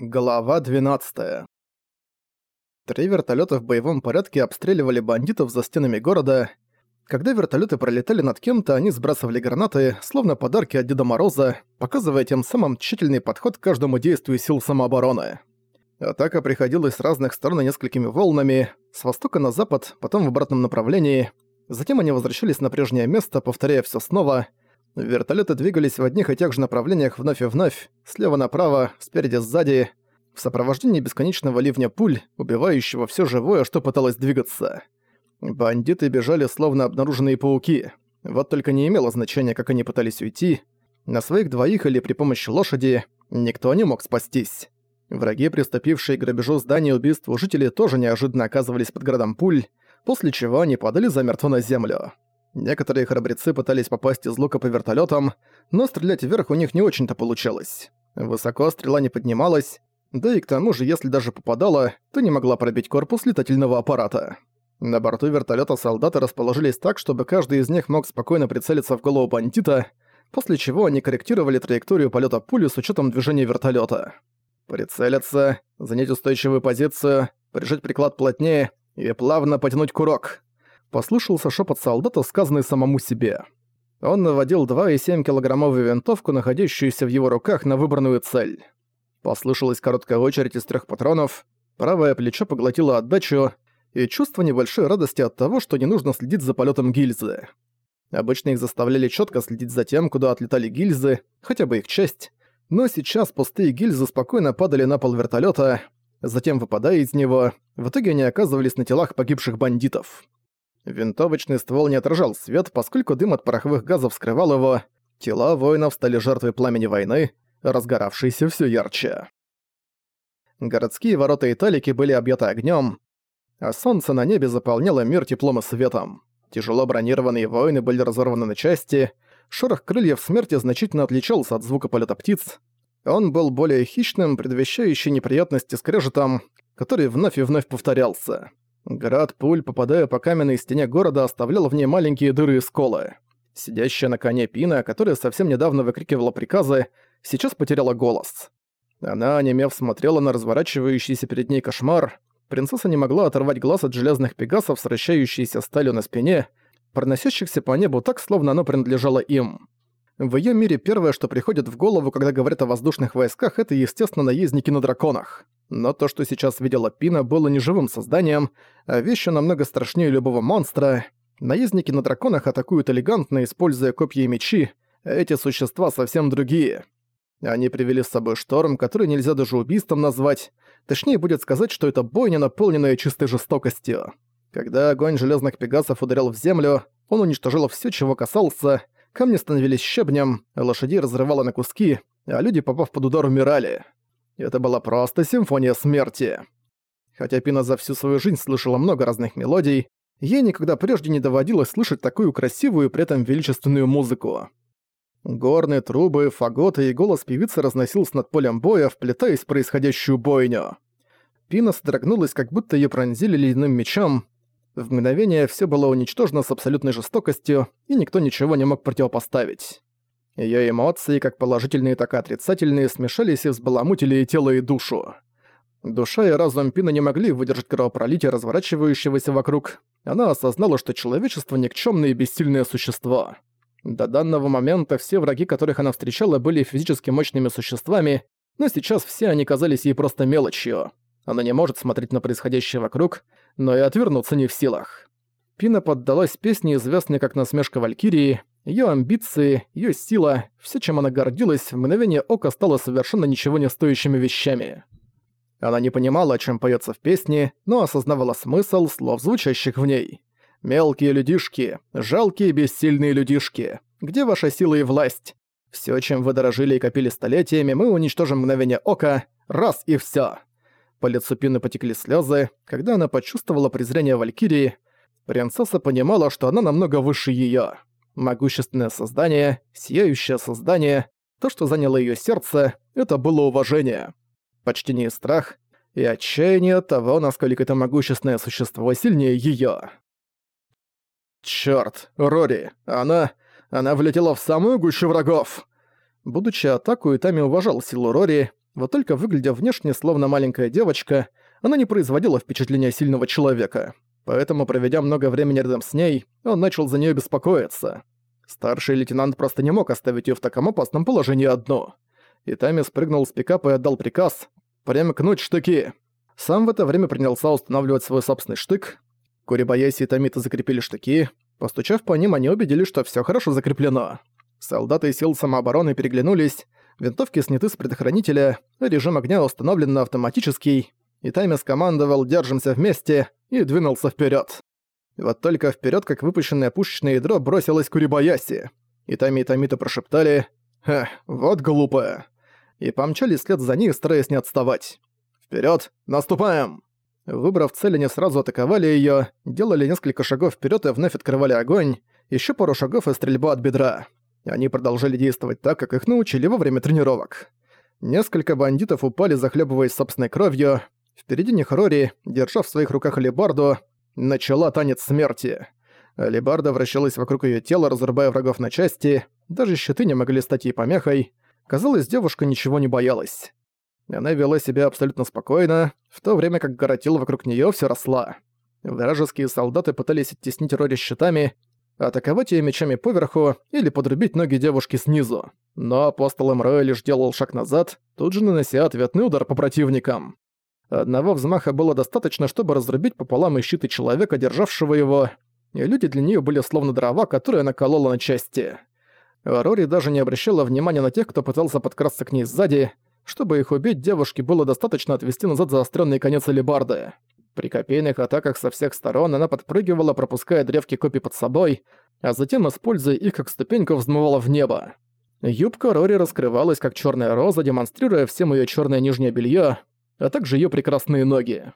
Глава 12. Три вертолета в боевом порядке обстреливали бандитов за стенами города. Когда вертолеты пролетали над кем-то, они сбрасывали гранаты, словно подарки от Деда Мороза, показывая тем самым тщательный подход к каждому действию сил самообороны. Атака приходилась с разных сторон несколькими волнами, с востока на запад, потом в обратном направлении. Затем они возвращались на прежнее место, повторяя все снова — Вертолеты двигались в одних и тех же направлениях вновь и вновь, слева направо, спереди сзади, в сопровождении бесконечного ливня пуль, убивающего все живое, что пыталось двигаться. Бандиты бежали словно обнаруженные пауки. Вот только не имело значения, как они пытались уйти. На своих двоих или при помощи лошади никто не мог спастись. Враги, приступившие к грабежу здания и убийству жителей, тоже неожиданно оказывались под градом пуль, после чего они падали замертво на землю. Некоторые храбрецы пытались попасть из лука по вертолетам, но стрелять вверх у них не очень-то получалось. Высоко стрела не поднималась, да и к тому же, если даже попадала, то не могла пробить корпус летательного аппарата. На борту вертолета солдаты расположились так, чтобы каждый из них мог спокойно прицелиться в голову бандита, после чего они корректировали траекторию полета пули с учетом движения вертолета. Прицелиться, занять устойчивую позицию, прижать приклад плотнее и плавно потянуть курок послышался шепот солдата, сказанный самому себе. Он наводил 2,7 килограммовую винтовку, находящуюся в его руках, на выбранную цель. Послышалась короткая очередь из трех патронов, правое плечо поглотило отдачу, и чувство небольшой радости от того, что не нужно следить за полетом гильзы. Обычно их заставляли четко следить за тем, куда отлетали гильзы, хотя бы их часть, но сейчас пустые гильзы спокойно падали на пол вертолета, затем выпадая из него, в итоге они оказывались на телах погибших бандитов. Винтовочный ствол не отражал свет, поскольку дым от пороховых газов скрывал его. Тела воинов стали жертвой пламени войны, разгоравшейся все ярче. Городские ворота Италики были объяты огнем, а солнце на небе заполняло мир теплом и светом. Тяжело бронированные воины были разорваны на части, шорох крыльев смерти значительно отличался от звука полета птиц. Он был более хищным, предвещающий неприятности скрежетом, который вновь и вновь повторялся. Град пуль, попадая по каменной стене города, оставлял в ней маленькие дыры и сколы. Сидящая на коне Пина, которая совсем недавно выкрикивала приказы, сейчас потеряла голос. Она, онемев, смотрела на разворачивающийся перед ней кошмар. Принцесса не могла оторвать глаз от железных пегасов, сращающейся сталью на спине, проносящихся по небу так, словно оно принадлежало им. В её мире первое, что приходит в голову, когда говорят о воздушных войсках, это, естественно, наездники на драконах. Но то, что сейчас видела Пина, было не живым созданием, а вещью намного страшнее любого монстра. Наездники на драконах атакуют элегантно, используя копья и мечи, эти существа совсем другие. Они привели с собой шторм, который нельзя даже убийством назвать. Точнее будет сказать, что это бойня, наполненная чистой жестокостью. Когда огонь железных пегасов ударил в землю, он уничтожил все, чего касался, камни становились щебнем, лошади разрывало на куски, а люди, попав под удар, умирали. Это была просто симфония смерти. Хотя Пина за всю свою жизнь слышала много разных мелодий, ей никогда прежде не доводилось слышать такую красивую и при этом величественную музыку. Горные трубы, фаготы и голос певицы разносился над полем боя, вплетаясь в происходящую бойню. Пина содрогнулась, как будто ее пронзили ледяным мечом. В мгновение все было уничтожено с абсолютной жестокостью, и никто ничего не мог противопоставить. Её эмоции, как положительные, так и отрицательные, смешались и взбаламутили и тело, и душу. Душа и разум Пина не могли выдержать кровопролития, разворачивающегося вокруг. Она осознала, что человечество — никчёмное и бессильное существо. До данного момента все враги, которых она встречала, были физически мощными существами, но сейчас все они казались ей просто мелочью. Она не может смотреть на происходящее вокруг, но и отвернуться не в силах. Пина поддалась песне, известной как «Насмешка Валькирии», Её амбиции, её сила, всё, чем она гордилась, в мгновение ока стало совершенно ничего не стоящими вещами. Она не понимала, о чем поется в песне, но осознавала смысл слов, звучащих в ней. «Мелкие людишки, жалкие бессильные людишки, где ваша сила и власть? Всё, чем вы дорожили и копили столетиями, мы уничтожим мгновение ока, раз и всё». По лицу Пины потекли слёзы, когда она почувствовала презрение Валькирии. Принцесса понимала, что она намного выше её. Могущественное создание, сияющее создание, то, что заняло её сердце, это было уважение. Почтение и страх, и отчаяние того, насколько это могущественное существо сильнее её. Чёрт, Рори, она... она влетела в самую гущу врагов! Будучи атаку, Итами уважал силу Рори, Вот только выглядя внешне словно маленькая девочка, она не производила впечатления сильного человека. Поэтому, проведя много времени рядом с ней, он начал за нее беспокоиться. Старший лейтенант просто не мог оставить ее в таком опасном положении одну. Итами спрыгнул с пикапа и отдал приказ «Примкнуть штыки». Сам в это время принялся устанавливать свой собственный штык. Курибаяси и Тамита закрепили штыки. Постучав по ним, они убедились, что все хорошо закреплено. Солдаты сил самообороны переглянулись, винтовки сняты с предохранителя, режим огня установлен на автоматический, и Тайми скомандовал «Держимся вместе» и двинулся вперед. Вот только вперед, как выпущенное пушечное ядро, бросилось Курибаяси. И Тайми и Тамита прошептали «Ха, вот глупая!» и помчались вслед за ней, стараясь не отставать. Вперед, Наступаем!» Выбрав цель, они сразу атаковали ее, делали несколько шагов вперед и вновь открывали огонь, еще пару шагов и стрельба от бедра. Они продолжали действовать так, как их научили во время тренировок. Несколько бандитов упали, захлебываясь собственной кровью. Впереди них Рори, держа в своих руках алебарду, начала танец смерти. Алебарда вращалась вокруг ее тела, разрубая врагов на части. Даже щиты не могли стать ей помехой. Казалось, девушка ничего не боялась. Она вела себя абсолютно спокойно, в то время как горотила вокруг нее все росла. Вражеские солдаты пытались оттеснить Рори щитами, атаковать ее мечами поверху или подрубить ноги девушки снизу. Но апостол Эмроя лишь делал шаг назад, тут же нанося ответный удар по противникам. Одного взмаха было достаточно, чтобы разрубить пополам и щиты человека, державшего его, и люди для нее были словно дрова, которые она колола на части. Рори даже не обращала внимания на тех, кто пытался подкрасться к ней сзади. Чтобы их убить, девушке было достаточно отвести назад заостренный конец алебарды. При копейных атаках со всех сторон она подпрыгивала, пропуская древки копий под собой, а затем, используя их как ступеньку, взмывала в небо. Юбка Рори раскрывалась как черная роза, демонстрируя всем ее черное нижнее белье, а также ее прекрасные ноги.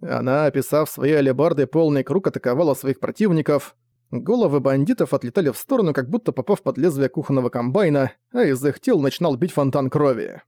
Она, описав свои алебарды полный круг, атаковала своих противников, Головы бандитов отлетали в сторону, как будто попав под лезвие кухонного комбайна, а из их тел начинал бить фонтан крови.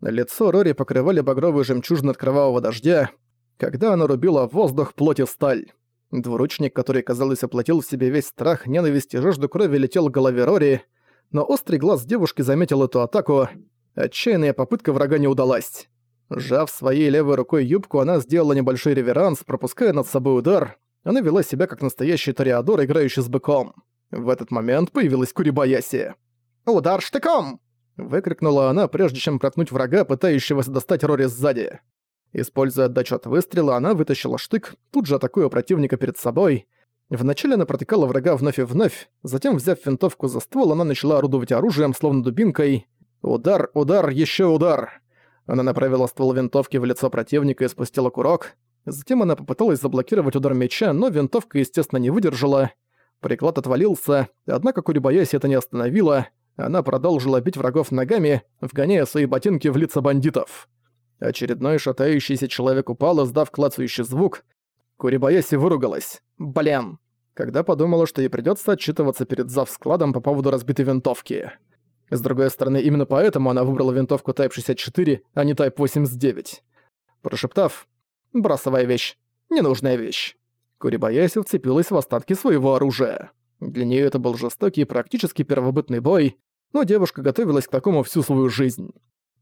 Лицо Рори покрывали багровые жемчужины от кровавого дождя, когда она рубила воздух, плоть и сталь. Двуручник, который, казалось, оплатил в себе весь страх, ненависть и жажду крови, летел к голове Рори, но острый глаз девушки заметил эту атаку. Отчаянная попытка врага не удалась. Сжав своей левой рукой юбку, она сделала небольшой реверанс, пропуская над собой удар, она вела себя как настоящий ториадор, играющий с быком. В этот момент появилась Курибаяси. «Удар штыком!» — выкрикнула она, прежде чем проткнуть врага, пытающегося достать Рори сзади. Используя отдачу от выстрела, она вытащила штык, тут же атакуя противника перед собой. Вначале она протыкала врага вновь и вновь, затем, взяв винтовку за ствол, она начала орудовать оружием, словно дубинкой. Удар, удар, еще удар. Она направила ствол винтовки в лицо противника и спустила курок. Затем она попыталась заблокировать удар меча, но винтовка, естественно, не выдержала. Приклад отвалился, однако Курибаяси это не остановило. Она продолжила бить врагов ногами, вгоняя свои ботинки в лица бандитов. Очередной шатающийся человек упал, издав клацающий звук. Курибаяси выругалась. «Блин!» Когда подумала, что ей придётся отчитываться перед зав-складом по поводу разбитой винтовки. С другой стороны, именно поэтому она выбрала винтовку Type 64, а не Type 89. Прошептав Бросовая вещь. Ненужная вещь. Курибаяси вцепилась в остатки своего оружия. Для нее это был жестокий и практически первобытный бой, но девушка готовилась к такому всю свою жизнь.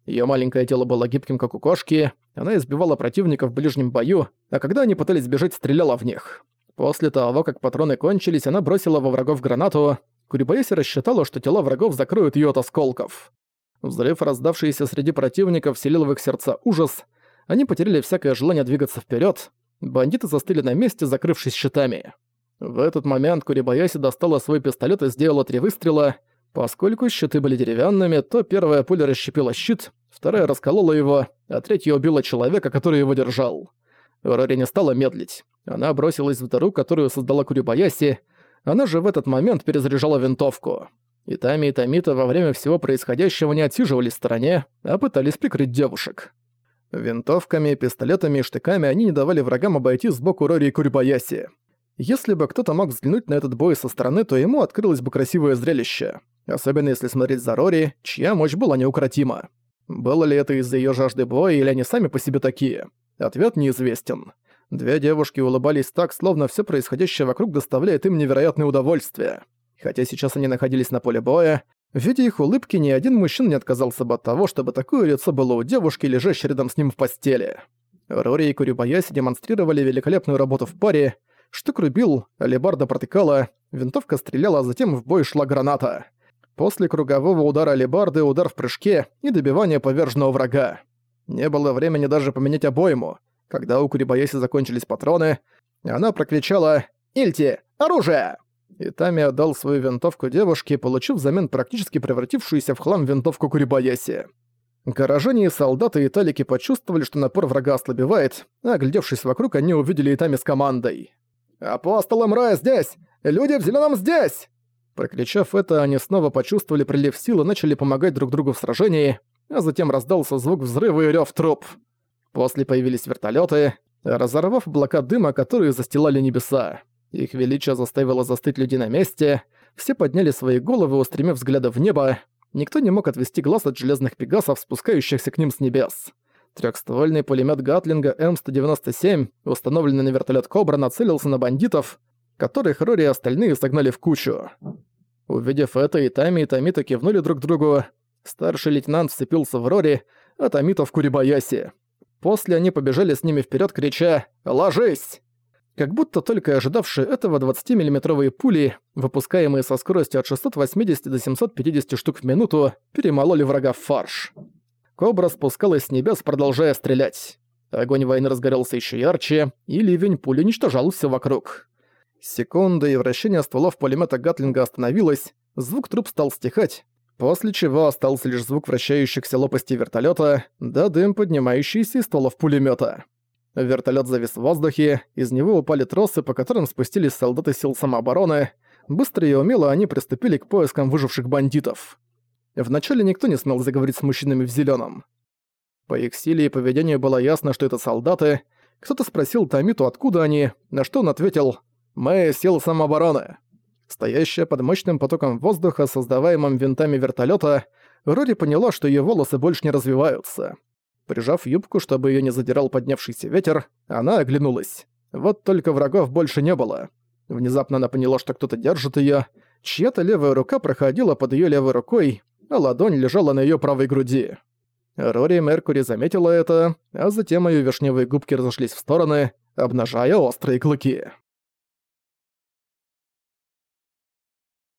Ее маленькое тело было гибким, как у кошки, она избивала противников в ближнем бою, а когда они пытались бежать, стреляла в них. После того, как патроны кончились, она бросила во врагов гранату. Курибаяси рассчитала, что тела врагов закроют ее от осколков. Взрыв, раздавшийся среди противников, вселил в их сердца ужас, они потеряли всякое желание двигаться вперед. Бандиты застыли на месте, закрывшись щитами. В этот момент Курибаяси достала свой пистолет и сделала три выстрела. Поскольку щиты были деревянными, то первая пуля расщепила щит, вторая расколола его, а третья убила человека, который его держал. Рори не стала медлить. Она бросилась в дыру, которую создала Курибаяси. Она же в этот момент перезаряжала винтовку. И Тами и Тамита во время всего происходящего не отсиживались в стороне, а пытались прикрыть девушек. Винтовками, пистолетами и штыками они не давали врагам обойти сбоку Рори и Курибаяси. Если бы кто-то мог взглянуть на этот бой со стороны, то ему открылось бы красивое зрелище. Особенно если смотреть за Рори, чья мощь была неукротима. Было ли это из-за её жажды боя, или они сами по себе такие? Ответ неизвестен. Две девушки улыбались так, словно всё происходящее вокруг доставляет им невероятное удовольствие. Хотя сейчас они находились на поле боя, Видя их улыбки, ни один мужчина не отказался бы от того, чтобы такое лицо было у девушки, лежащей рядом с ним в постели. Рори и Курюбаяси демонстрировали великолепную работу в паре. Штук рубил, алебарда протыкала, винтовка стреляла, а затем в бой шла граната. После кругового удара алебарды удар в прыжке и добивание поверженного врага. Не было времени даже поменять обойму. Когда у Курибаяси закончились патроны, она прокричала «Ильти, оружие!» Итами отдал свою винтовку девушке, получив взамен практически превратившуюся в хлам винтовку Курибаяси. Горожане и солдаты Италики почувствовали, что напор врага ослабевает, а глядевшись вокруг, они увидели Итами с командой. «Апостол Мрая здесь! Люди в зеленом здесь!» Прокричав это, они снова почувствовали прилив сил и начали помогать друг другу в сражении, а затем раздался звук взрыва и рёв труп. После появились вертолеты, разорвав облака дыма, которые застилали небеса. Их величие заставило застыть людей на месте, все подняли свои головы, устремив взгляды в небо, никто не мог отвести глаз от железных пегасов, спускающихся к ним с небес. Трехствольный пулемет Гатлинга М197, установленный на вертолет Кобра, нацелился на бандитов, которых Рори и остальные согнали в кучу. Увидев это, и Тами, и Тамита кивнули друг другу. Старший лейтенант вцепился в Рори, а Тамита в Курибаяси. После они побежали с ними вперед, крича «Ложись!». Как будто только ожидавшие этого 20-миллиметровые пули, выпускаемые со скоростью от 680 до 750 штук в минуту, перемололи врага в фарш. Кобра спускалась с небес, продолжая стрелять. Огонь войны разгорелся еще ярче, и ливень пуль уничтожал все вокруг. Секунда и вращение стволов пулемета Гатлинга остановилось, звук труб стал стихать, после чего остался лишь звук вращающихся лопастей вертолета, да дым, поднимающийся из стволов пулемета. Вертолет завис в воздухе, из него упали тросы, по которым спустились солдаты сил самообороны. Быстро и умело они приступили к поискам выживших бандитов. Вначале никто не смел заговорить с мужчинами в зеленом. По их силе и поведению было ясно, что это солдаты. Кто-то спросил Тамиту, откуда они, на что он ответил «Мы силы самообороны». Стоящая под мощным потоком воздуха, создаваемым винтами вертолета, Рори поняла, что ее волосы больше не развиваются. Прижав юбку, чтобы ее не задирал поднявшийся ветер, она оглянулась. Вот только врагов больше не было. Внезапно она поняла, что кто-то держит ее. Чья-то левая рука проходила под ее левой рукой, а ладонь лежала на ее правой груди. Рори Меркури заметила это, а затем ее вишневые губки разошлись в стороны, обнажая острые клыки.